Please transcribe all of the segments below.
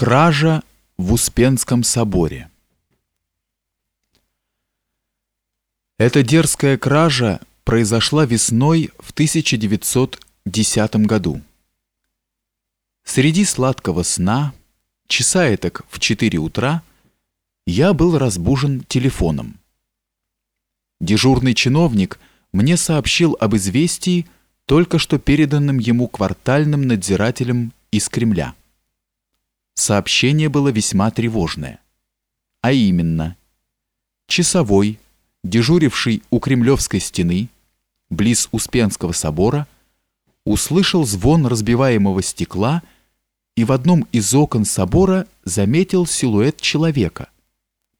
Кража в Успенском соборе Эта дерзкая кража произошла весной в 1910 году. Среди сладкого сна, часа этак в 4 утра, я был разбужен телефоном. Дежурный чиновник мне сообщил об известии, только что переданном ему квартальным надзирателем из Кремля. Сообщение было весьма тревожное. А именно, часовой, дежуривший у Кремлевской стены, близ Успенского собора, услышал звон разбиваемого стекла и в одном из окон собора заметил силуэт человека,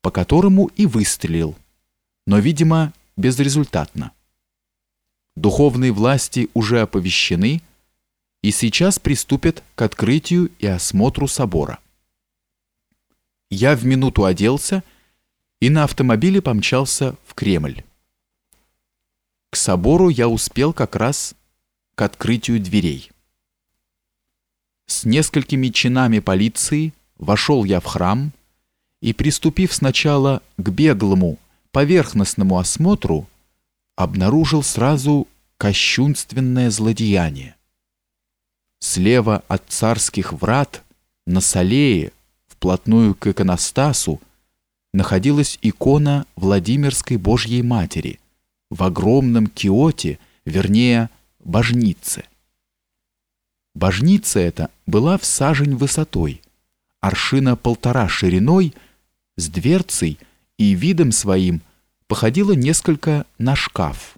по которому и выстрелил, но, видимо, безрезультатно. Духовные власти уже оповещены и сейчас приступят к открытию и осмотру собора. Я в минуту оделся и на автомобиле помчался в Кремль. К собору я успел как раз к открытию дверей. С несколькими чинами полиции вошел я в храм и, приступив сначала к беглому, поверхностному осмотру, обнаружил сразу кощунственное злодеяние. Слева от царских врат на Салее, вплотную к иконостасу, находилась икона Владимирской Божьей Матери в огромном киоте, вернее, божнице. Божница эта была в сажень высотой, аршина полтора шириной, с дверцей и видом своим походила несколько на шкаф.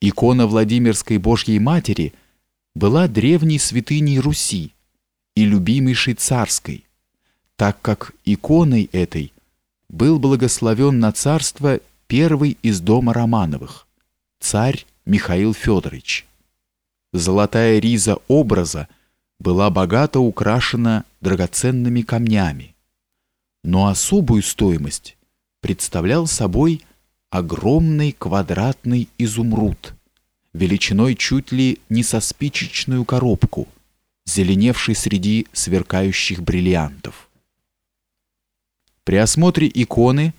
Икона Владимирской Божьей Матери была древней святыней Руси и любимейшей царской, так как иконой этой был благословен на царство первый из дома Романовых, царь Михаил Федорович. Золотая риза образа была богато украшена драгоценными камнями, но особую стоимость представлял собой огромный квадратный изумруд, величиной чуть ли не со спичечную коробку, зеленевший среди сверкающих бриллиантов. При осмотре иконы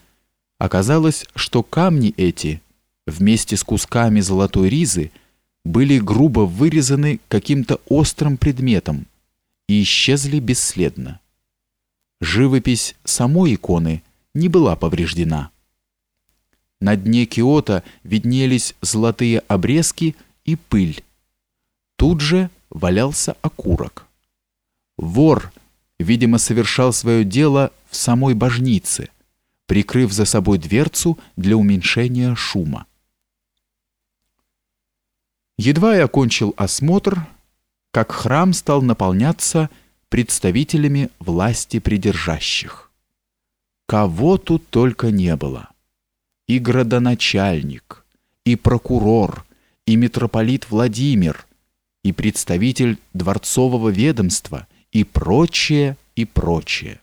оказалось, что камни эти вместе с кусками золотой ризы были грубо вырезаны каким-то острым предметом и исчезли бесследно. Живопись самой иконы не была повреждена. На дне киота виднелись золотые обрезки и пыль. Тут же валялся окурок. Вор, видимо, совершал свое дело в самой божнице, прикрыв за собой дверцу для уменьшения шума. Едва я окончил осмотр, как храм стал наполняться представителями власти придержащих. Кого тут только не было и градоначальник, и прокурор, и митрополит Владимир, и представитель дворцового ведомства, и прочее, и прочее.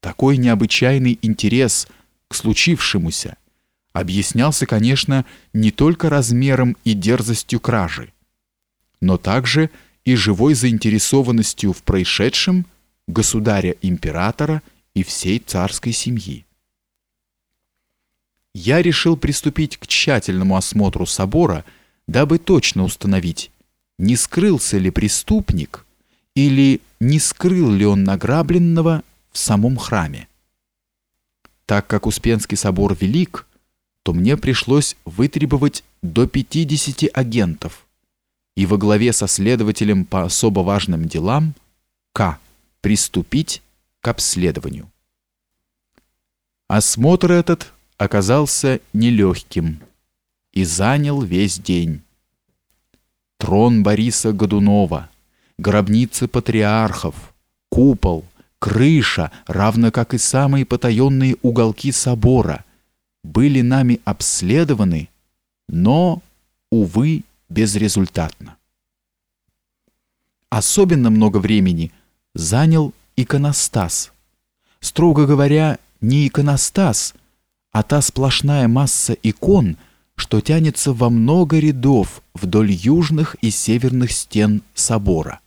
Такой необычайный интерес к случившемуся объяснялся, конечно, не только размером и дерзостью кражи, но также и живой заинтересованностью в происшедшем государя-императора и всей царской семьи я решил приступить к тщательному осмотру собора, дабы точно установить, не скрылся ли преступник или не скрыл ли он награбленного в самом храме. Так как Успенский собор велик, то мне пришлось вытребовать до 50 агентов и во главе со следователем по особо важным делам К. приступить к обследованию. Осмотр этот оказался нелегким и занял весь день. Трон Бориса Годунова, гробницы патриархов, купол, крыша, равно как и самые потаенные уголки собора, были нами обследованы, но, увы, безрезультатно. Особенно много времени занял иконостас. Строго говоря, не иконостас – а та сплошная масса икон, что тянется во много рядов вдоль южных и северных стен собора.